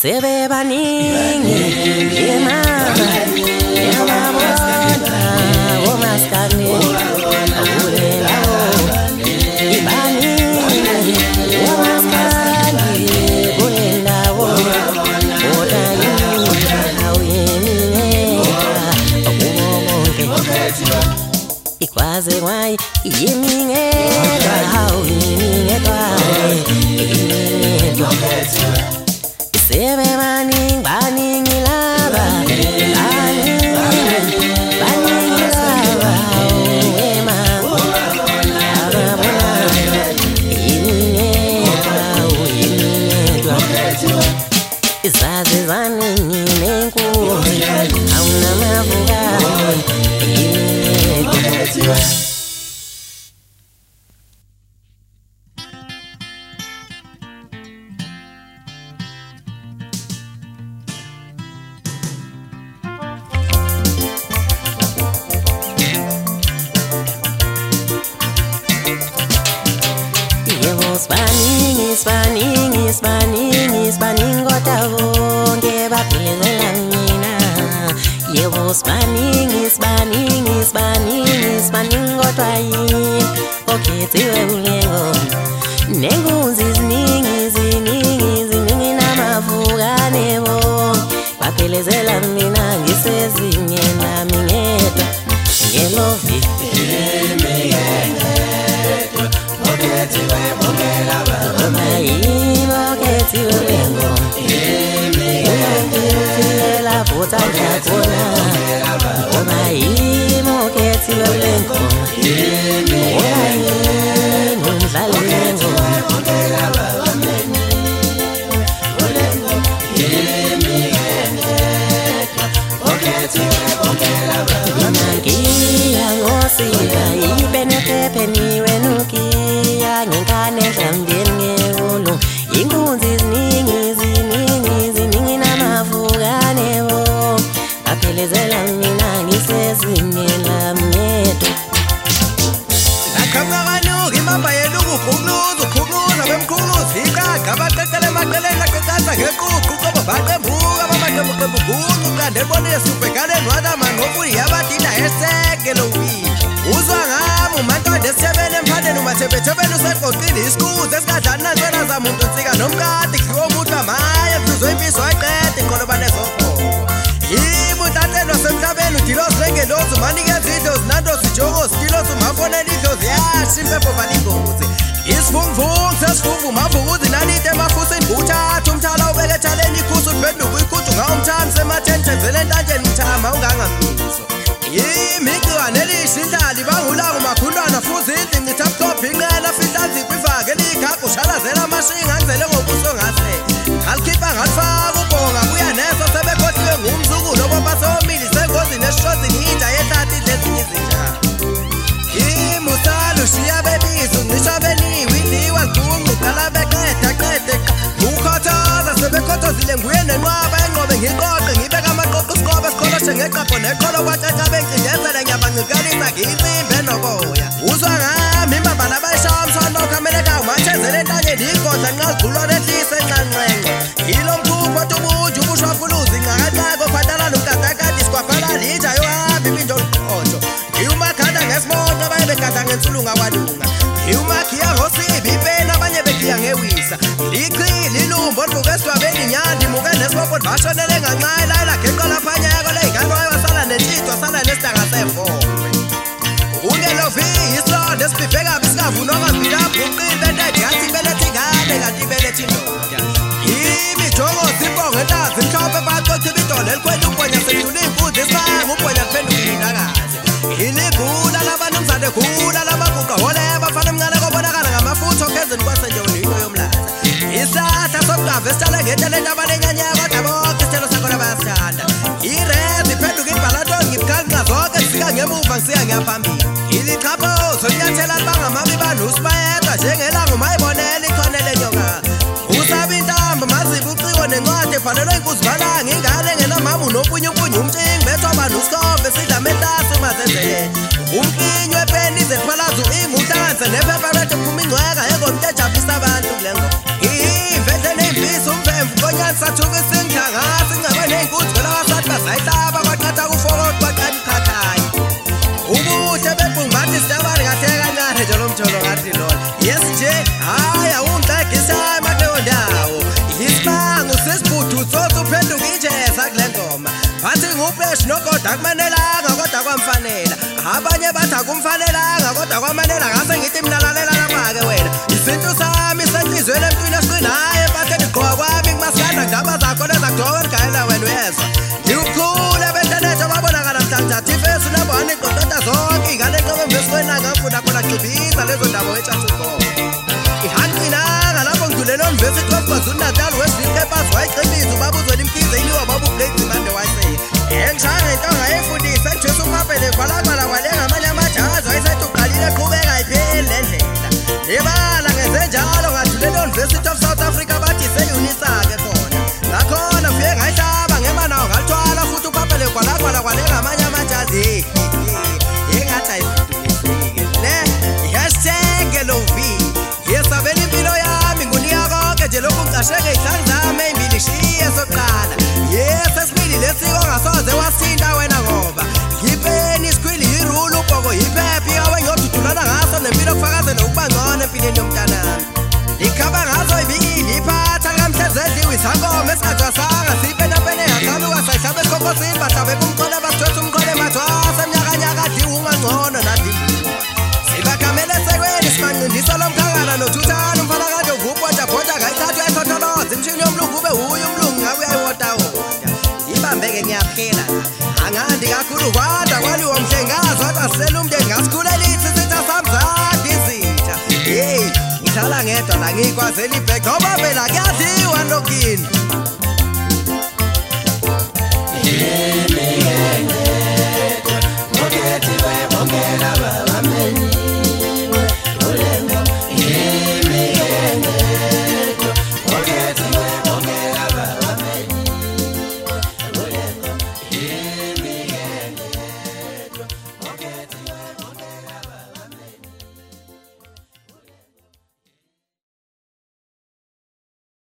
sebebaningi yemaba yababona omaskane awulelawo ibaningi omaskane kulelawo odayini awuyeningeka akubo bonke ikwaze kwayi yimingedwa hawu sibaningi sibaningi sibaningi sibaningi kodwa bonke baphilezela mina Yebo sibaningi sibaningi sibaningi sibaningi kodwa yini? Okhethiwe kulengo Nenkunzi ziningi ziningi ziningi namavukane bo Baphelezela mina ngisezingeni nami ngedwa. Ngelovi Ayimokhethiwe lengo Uyangifiyela futhi angiyakhona Ngoba baphelezela mina ngisezingeni lami ngedwa Akhamakanuka imamba yeluku khukluza ukhukluza bemkhuluza iqaqa abaqeqele emaqeleni aqeqasa ngeququ qoba baqembuka bamaqembuqembu guqu qande bonile sibhekaleni wanamani ngokuyi abadinda esekelo wini uzwa ngami umantondo esithebeni emphadeni umathebethebeni useqoqile isikuze esikadlani nanswena zamuntu nsika nomkati khiwo umuntu amaye mzuzo imfiso ayiqede inqolobane dilosi umafonela idlozi yasho impepho balingozi. Isivunguvungu sesivuvu mavukuzi nanite emafusini. Uthatha umthala ubeke ethaleni ikhusi uliphenduka ikhuthi ungawumthami sematheni thenzela entanjeni nenqwaba enqobe ngiqoqe ngibeka amaqoqo isikhobe sikholoshe ngeqapho neqolo kwacaca bencindezela ngiyabanqikalisa ngiyinsimbe enoboya. Uzwa ngami imbambala bayishaya umswanokho ameleka umathezele entanyeni igodla nqa ligculwa lehlise enqanqenqe yilo mkhupho tubunje ubushwafuluzi ngaqaqako phatalala umkatakati sikwafala litsha yohambi ibinjo liqotsho ngiwumakhanda ngesimonto abaye begada ngensulunga walunga ngiwumakhiya ngosibi ipeni abanye begiya ngewisa. Lichili ilumbo olubuke esidwabeni nyandi nesibopho bashonele ngancane layela geqa laphanyako ley'ngane wayewasala nentshitho asala nesidanga sefombe ungelovi isilonda esibhibhe kabi singavunwa kwavila bhuqile entede yathi ibelethe ingane kanti ibelethe indoda. Imijongozi ibonge entazi mhlawumbe baqothi ibidolo elikhwela ubonya sedlula iy'mpunzi isibanga ubonya kuphenduka iy'ndakazi iligula labanumzane gula lamaguqa hole bafana emncane kobonakala kwasenjewonino yomlaza isihlahla esitshala ngenteleni abanenyanyeko kodwa bonke isithelo sakhona bayasithanda irezi iphenduka ibhalatoni ngibukhalinqa zonke zifika ngemuva ngisiya ngiyaphambili ilichaphozo linyathela libangamabi banusi bayedwa njengelanga umayibonela ikhone lenyoka usaba intambo mazibe uciwo nencwadi ebhalelwe inkuzivalanga ingane engenamama unompunyumpunyu umcingi bethoba nusikhombe sidla metasi umazenzele umkinyo epeni izephalazo inguhlanganise nephepha ngubresh nogoda akumanelanga kodwa kwamfanela. Abanye bathi akumfanelanga kodwa kwamanela ngase ngithi mina lalela lapha-ke wena. Isintu sami senhliziyweni emntwini esiqini hhayi empahleni gqoka kwami kumasikanda ndaba zakho lezakugcoka enigayela wena uyezwa. Ndiwukhule bentenetho babonakala mhlanja tifesu number one iqoqeda zonke iy'ngane enqobembesikwenanga mfuna khona gxibiza lezo ndaba wetshathu ngeke ngiyaphila. Angandi kakhulu kwada kwaliwo mhlengikazi kodwa sisele umndeni ngasikhulela isisitha sami zade izitha. Yeyi ngihlala ngedwa la ngiyikwazela ibhega oba phela kuyadliwa lokini yeah.